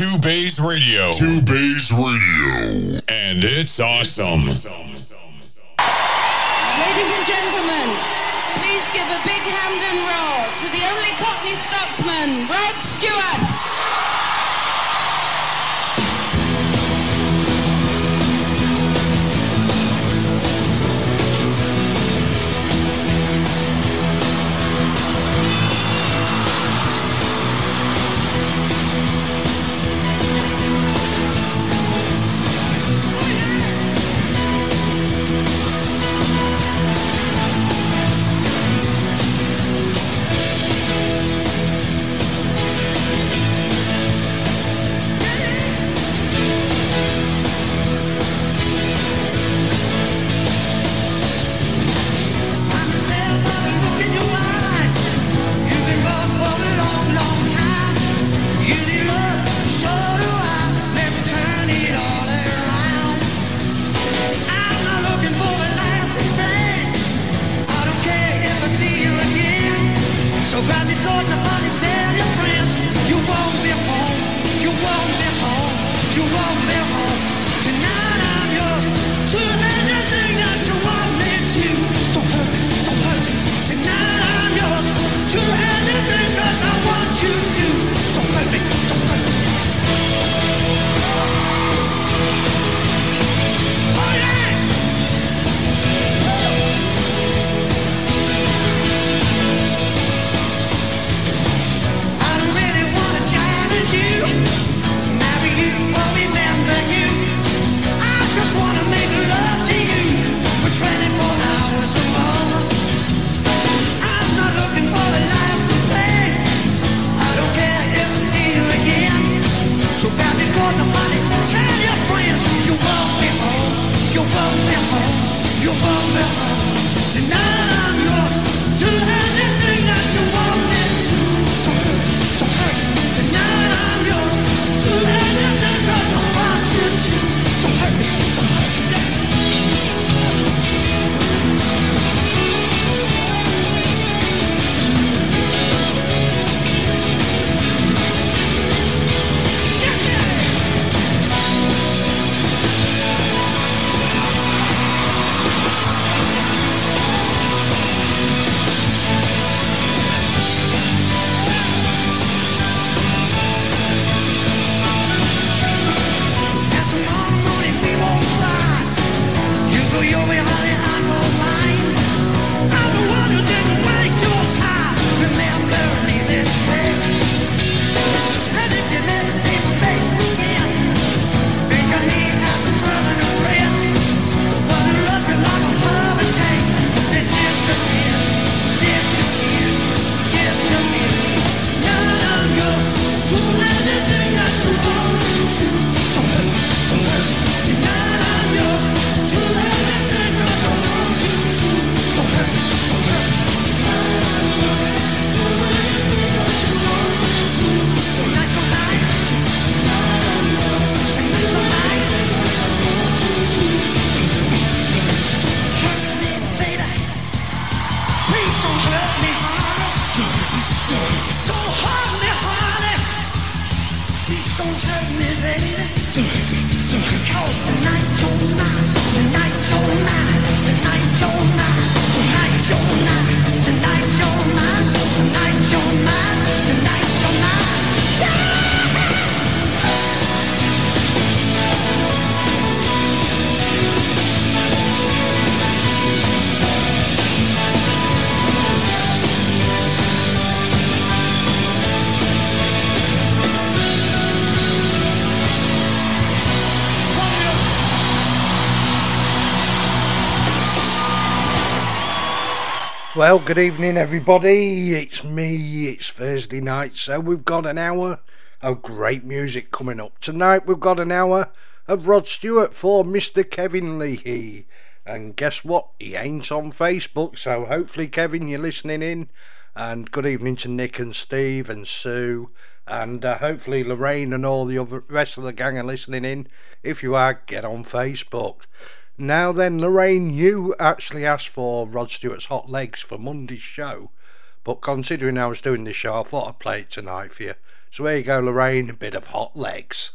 Two Bays Radio. Two Bays Radio. And it's awesome. Ladies and gentlemen, please give a big hand and roll to the only Cockney Scotsman, Rod Stewart. grab your throw the a ponytail. Well, good evening, everybody. It's me. It's Thursday night, so we've got an hour of great music coming up. Tonight, we've got an hour of Rod Stewart for Mr. Kevin Leahy. And guess what? He ain't on Facebook, so hopefully, Kevin, you're listening in. And good evening to Nick and Steve and Sue. And uh, hopefully, Lorraine and all the other rest of the gang are listening in. If you are, get on Facebook. Now then, Lorraine, you actually asked for Rod Stewart's Hot Legs for Monday's show, but considering I was doing this show, I thought I'd play it tonight for you, So here you go, Lorraine, a bit of hot legs.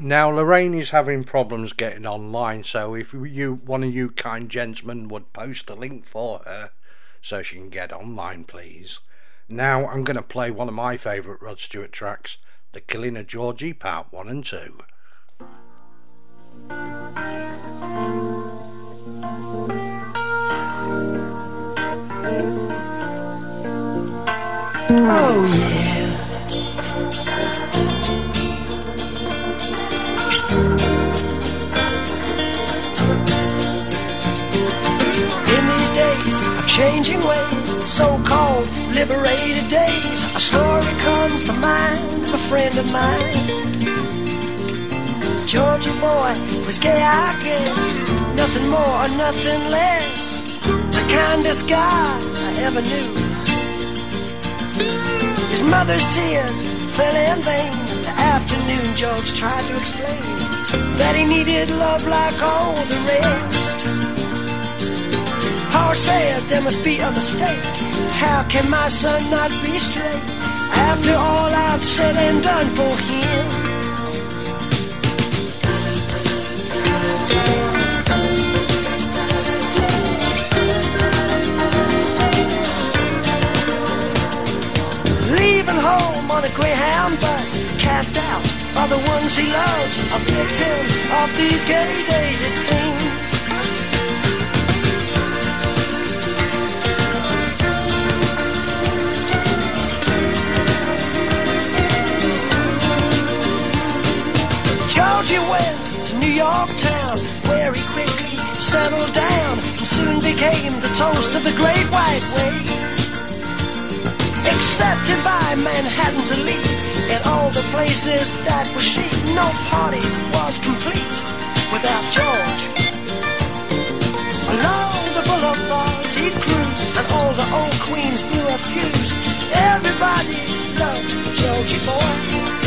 Now Lorraine is having problems getting online, so if you one of you kind gentlemen would post a link for her so she can get online, please. Now I'm going to play one of my favourite Rod Stewart tracks, The Killing of Georgie, Part 1 and 2. Oh, yeah. Changing ways, so-called liberated days, a story comes to mind of a friend of mine. Georgie boy was gay, I guess, nothing more or nothing less. The kindest guy I ever knew. His mother's tears fell in vain. The afternoon George tried to explain that he needed love like all the rest. Power said there must be a mistake. How can my son not be straight after all I've said and done for him? Leaving home on a Greyhound bus, cast out by the ones he loves, a victim of these gay days, it seems. To New York town, where he quickly settled down and soon became the toast of the Great White Way. Accepted by Manhattan's elite in all the places that were chic, no party was complete without George. Along the boulevards he'd cruise, and all the old queens blew a fuse. Everybody loved Georgie boy.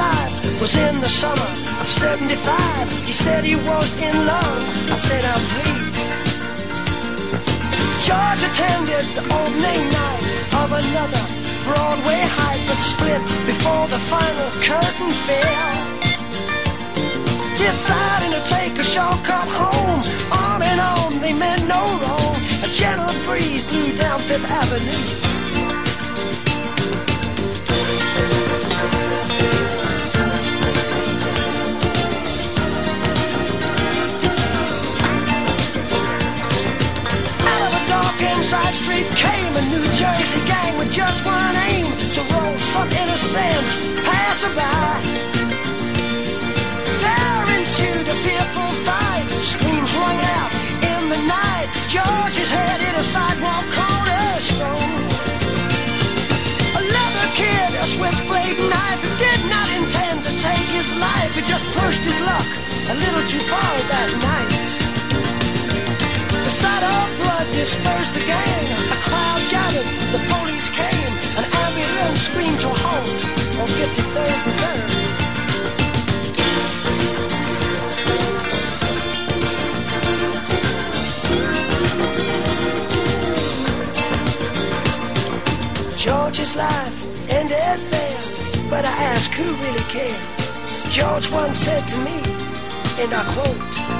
Alive was in the summer of 75. He said he was in love. I said I'm pleased. George attended the opening night of another Broadway hype that split before the final curtain fell. Deciding to take a shortcut home, on and on they meant no wrong. A gentle breeze blew down Fifth Avenue. Inside street came a New Jersey gang with just one aim to roll some innocent passerby. There ensued a fearful fight. Screams rung out in the night. George's head hit a sidewalk cornerstone. A leather kid, a switchblade knife, who did not intend to take his life. He just pushed his luck a little too far that night. Sight of blood dispersed the gang. A crowd gathered, the police came. An ambulance screamed to halt on 53rd and 3rd. George's life ended there, but I ask who really cared. George once said to me, and I quote,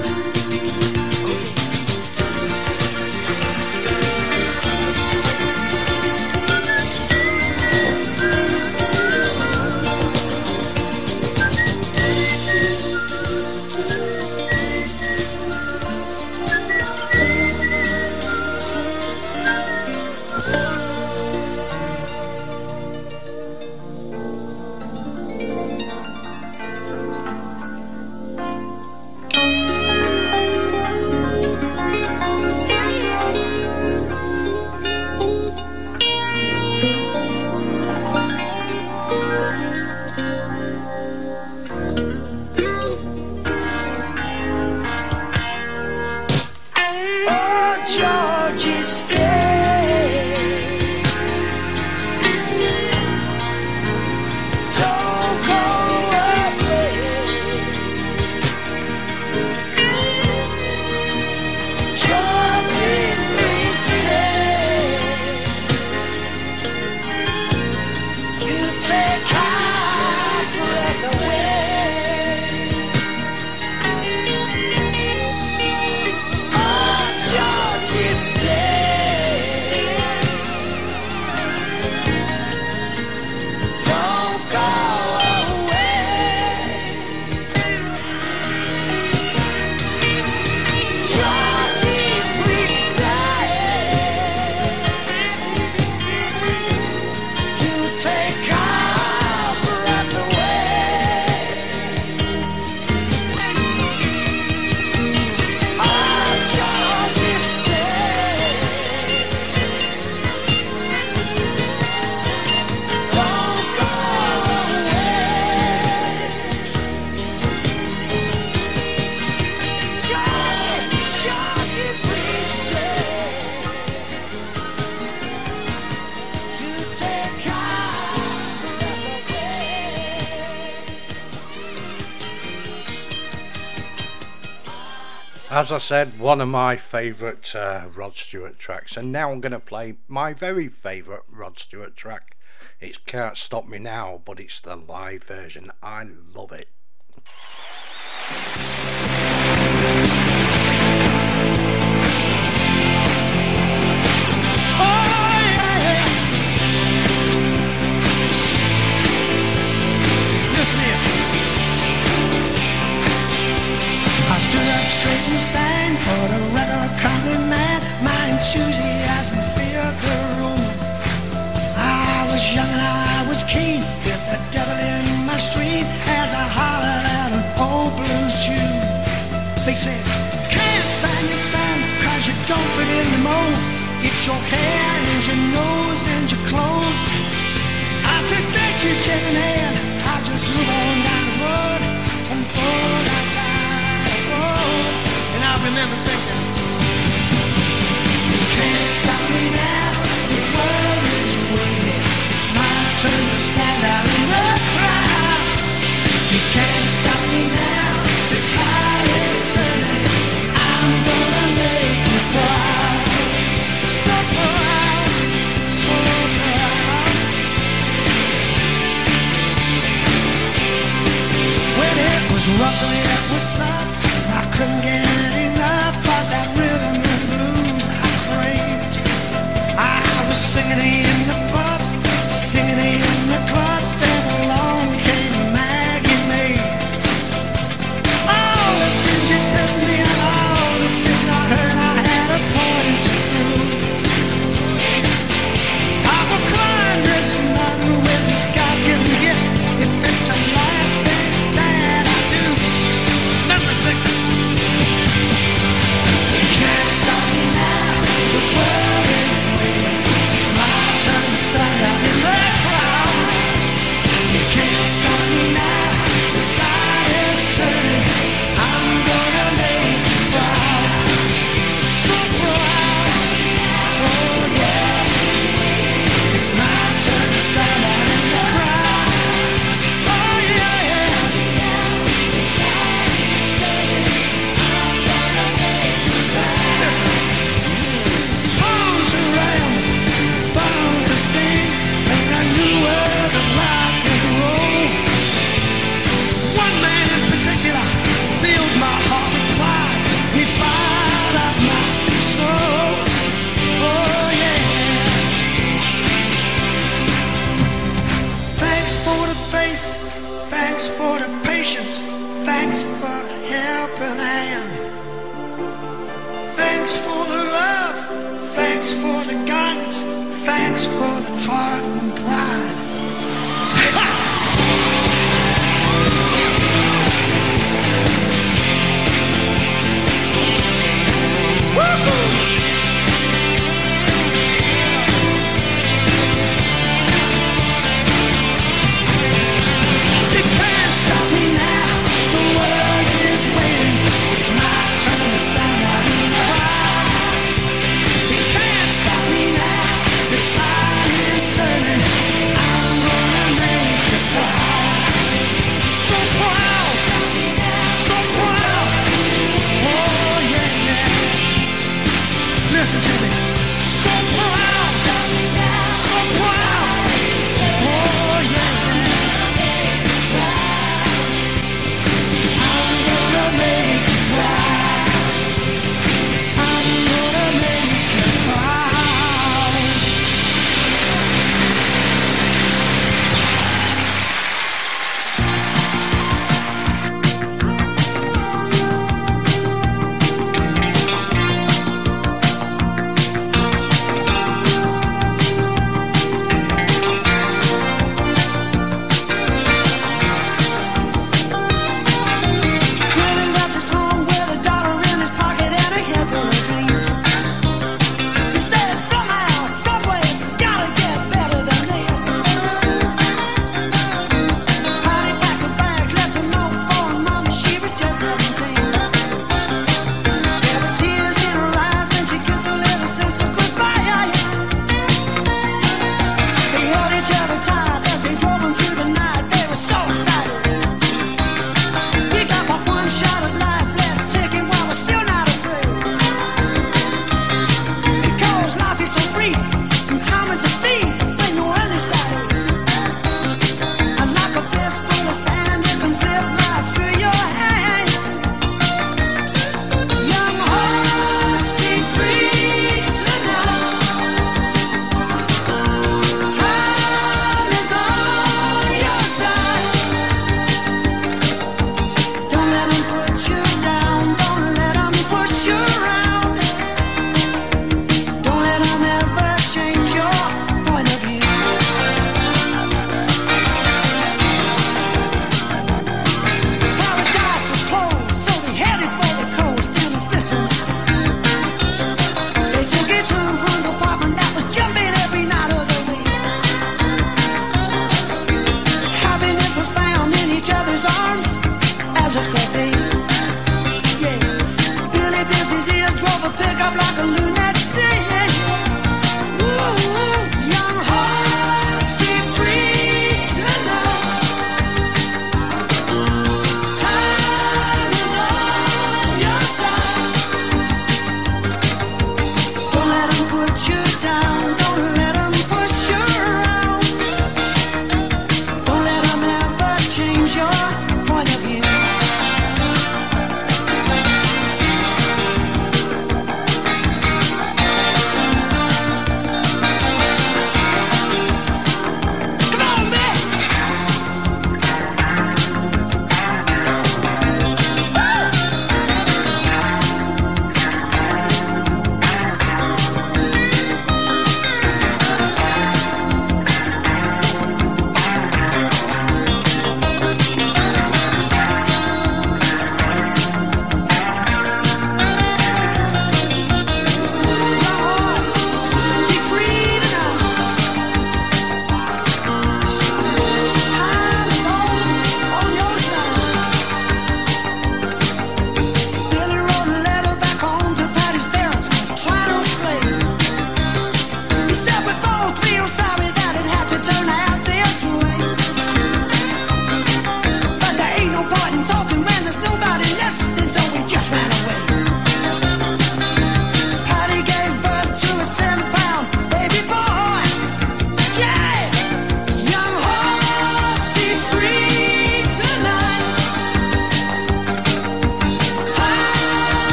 as I said, one of my favourite uh, Rod Stewart tracks. And now I'm going to play my very favourite Rod Stewart track. It Can't Stop Me Now, but it's the live version. I love it. your hair and your nose and your clothes. I said, thank you, Kevin." And I just move on. It was I couldn't get enough of that rhythm and blues I craved. I was singing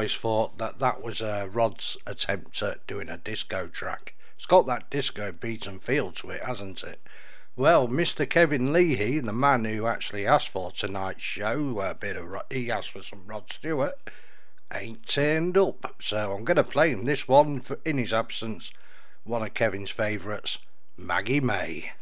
always thought that that was uh, Rod's attempt at doing a disco track. It's got that disco beat and feel to it, hasn't it? Well, Mr. Kevin Leahy, the man who actually asked for tonight's show, a bit of he asked for some Rod Stewart, ain't turned up. So I'm going to play him this one for, in his absence. One of Kevin's favourites, Maggie May.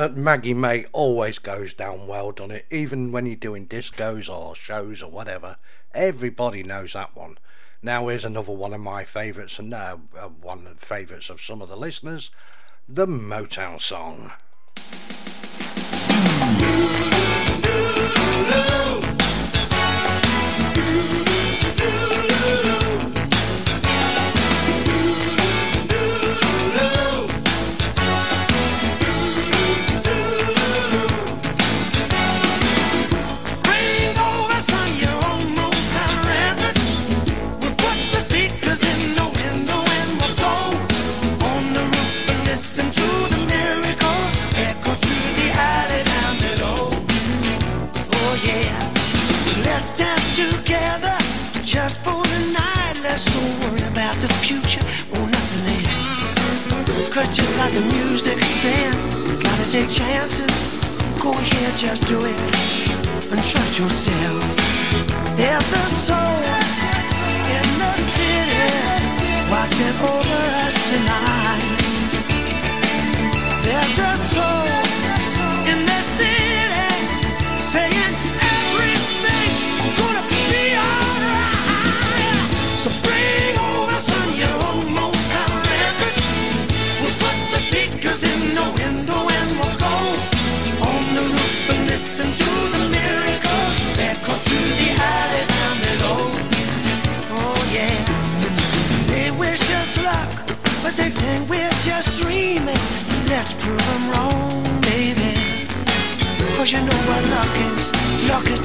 that Maggie May always goes down well, don't it? Even when you're doing discos or shows or whatever, everybody knows that one. Now here's another one of my favourites, and now uh, one of the favourites of some of the listeners, the Motown song. The music's saying, gotta take chances. Go ahead, just do it. And trust yourself. There's a soul in the city watching over us tonight. There's a soul.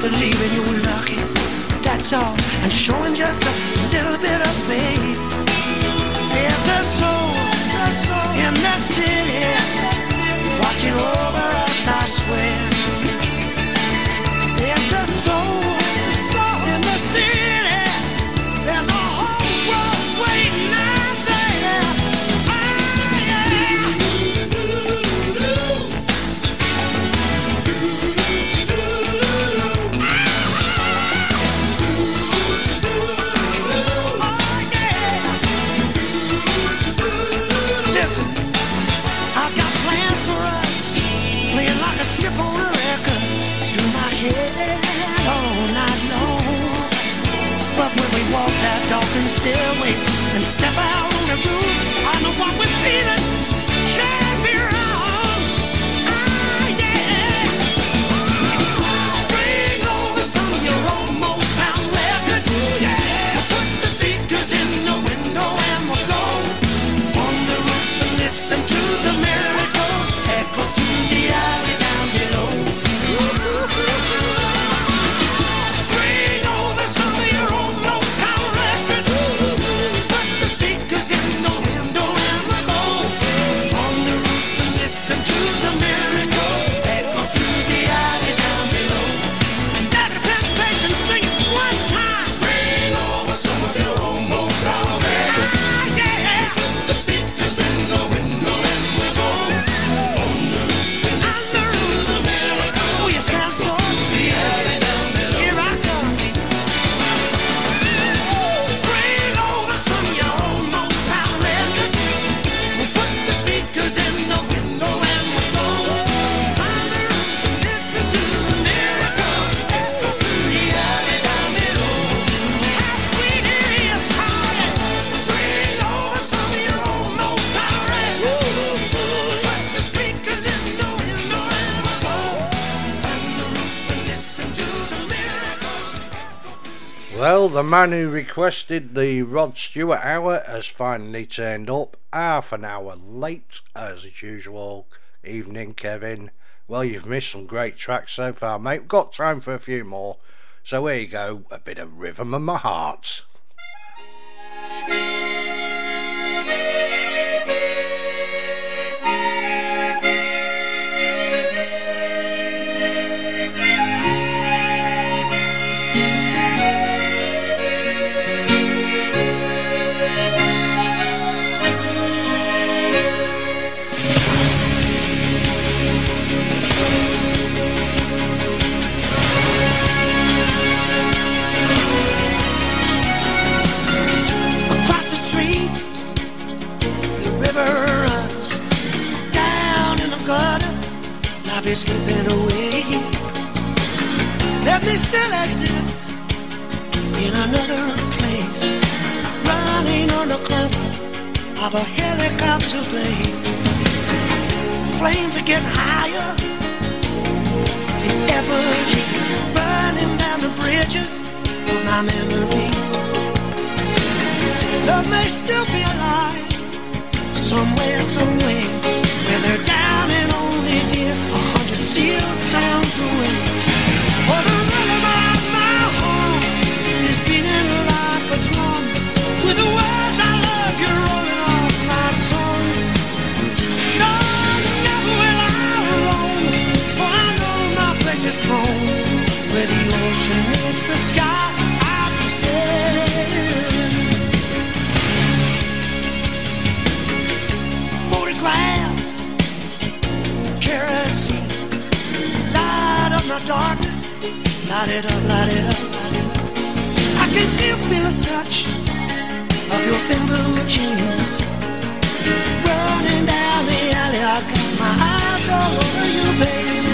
believing you were lucky, that's all, and showing just a little bit of faith. There's a soul in the city. Watching man who requested the Rod Stewart hour has finally turned up, half an hour late as usual. Evening, Kevin. Well, you've missed some great tracks so far, mate. We've got time for a few more. So here you go, a bit of rhythm in my heart. slipping away. Let me still exist in another place, running on the cover of a helicopter blade. Flames are getting higher burning down the bridges of my memory. Love may still be alive somewhere, somewhere, where they're down and only dear a hundred steel towns away. Home, where the ocean meets the sky. Be sailing. photographs, kerosene, light up my darkness, light it up, light it up. I can still feel a touch of your thin blue jeans running down the alley. I got my eyes all over you, baby.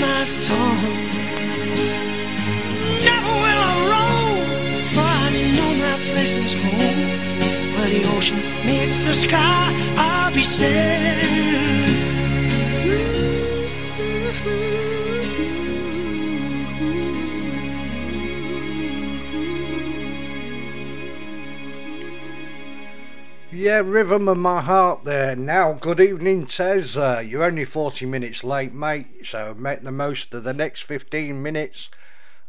My tongue. Never will I roam, for I know my place is home. Where the ocean meets the sky, I'll be sailing. Yeah, Rhythm of My Heart there. Now, good evening, Tez. Uh, you're only 40 minutes late, mate, so make the most of the next 15 minutes.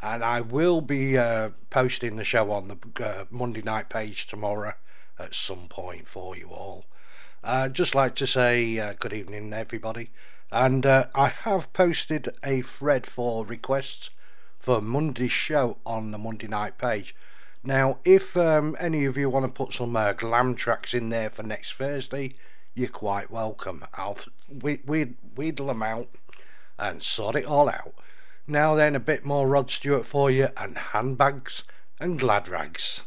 And I will be uh, posting the show on the uh, Monday night page tomorrow at some point for you all. Uh, just like to say uh, good evening, everybody. And uh, I have posted a thread for requests for Monday's show on the Monday night page. Now, if um, any of you want to put some uh, glam tracks in there for next Thursday, you're quite welcome. I'll we we wheedle them out and sort it all out. Now then, a bit more Rod Stewart for you, and handbags and glad rags.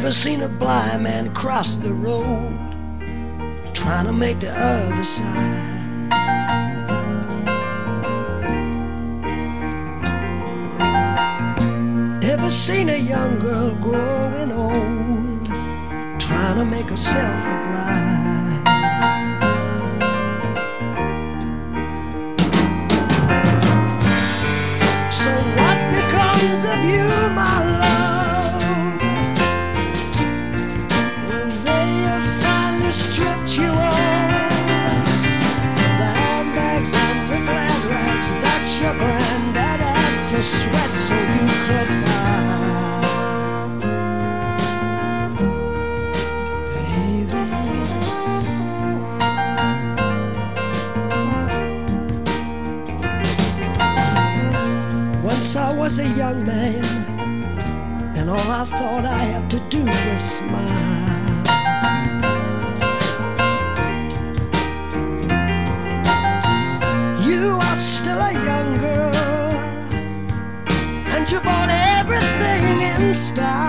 Ever seen a blind man cross the road trying to make the other side? Ever seen a young girl growing old trying to make herself a bride? sweat so you could hide. Baby. Once I was a young man, and all I thought I had to do was smile. stop.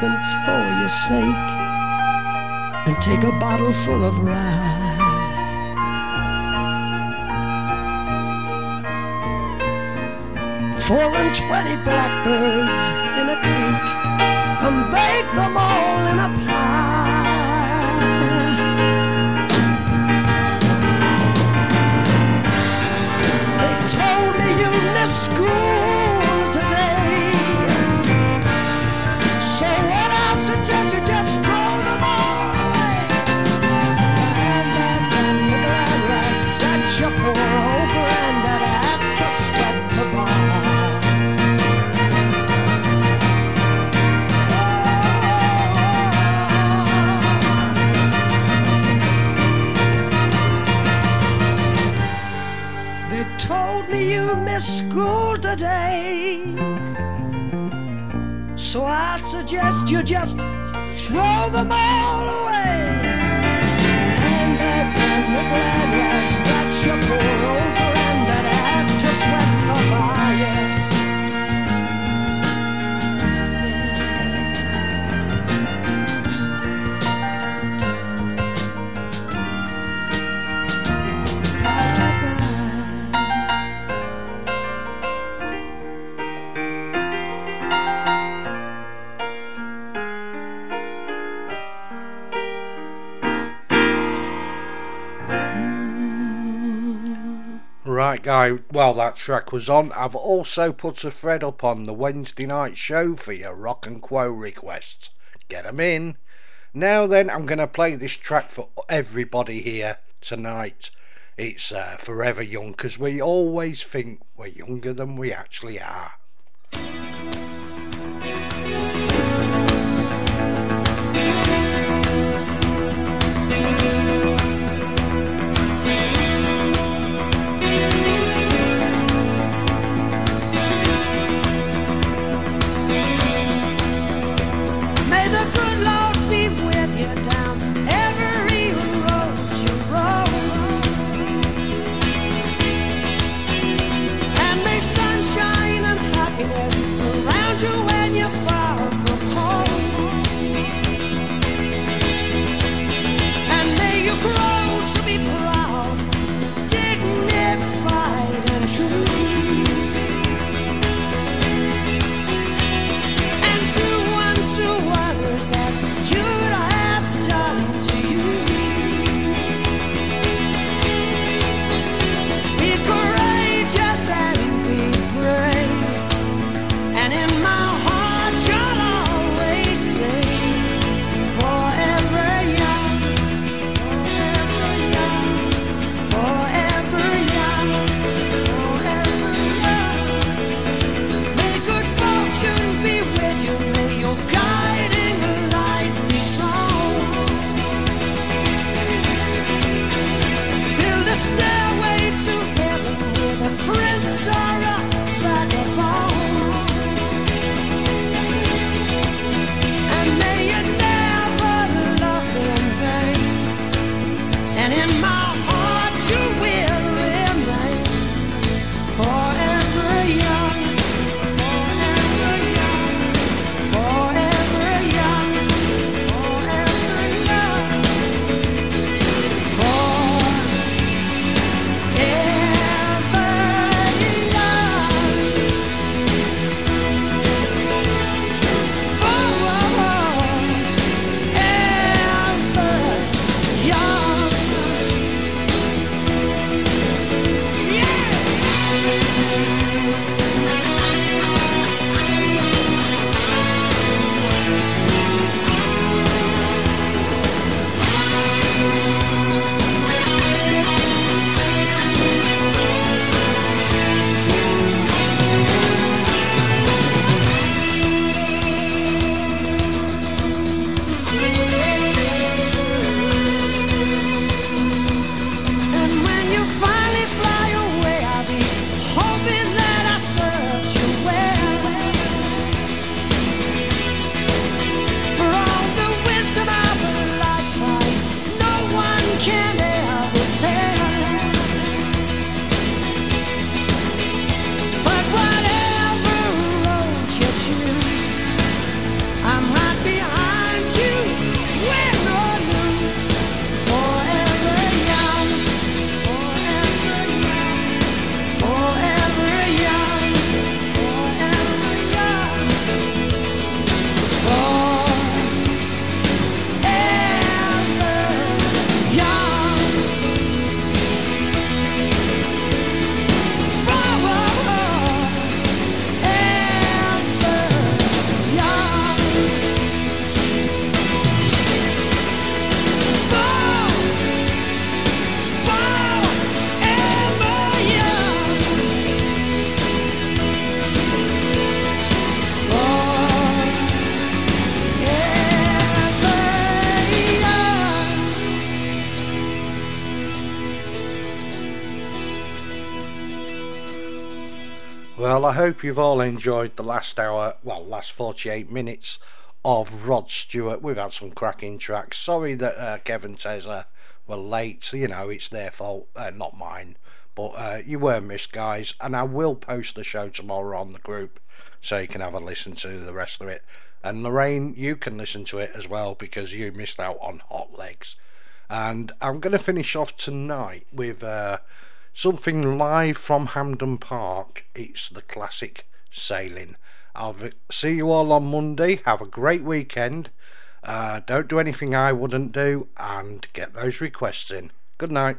For your sake and take a bottle full of rye. Four and twenty blackbirds in a cake and bake them all in a suggest you just throw them all away. Handbags and the glad rags that your poor old granddad had to sweat to buy. Guy, while that track was on, I've also put a thread up on the Wednesday night show for your rock and quo requests. Get 'em in. Now then, I'm going to play this track for everybody here tonight. It's uh, Forever Young, because we always think we're younger than we actually are. Well, I hope you've all enjoyed the last hour, well, last 48 minutes of Rod Stewart. We've had some cracking tracks. Sorry that uh, Kevin Tezza were late. You know, it's their fault, uh, not mine. But uh, you were missed, guys. And I will post the show tomorrow on the group so you can have a listen to the rest of it. And Lorraine, you can listen to it as well because you missed out on Hot Legs. And I'm going to finish off tonight with uh, something live from Hampden Park. It's the classic sailing. I'll see you all on Monday. Have a great weekend. Uh, don't do anything I wouldn't do and get those requests in. Good night.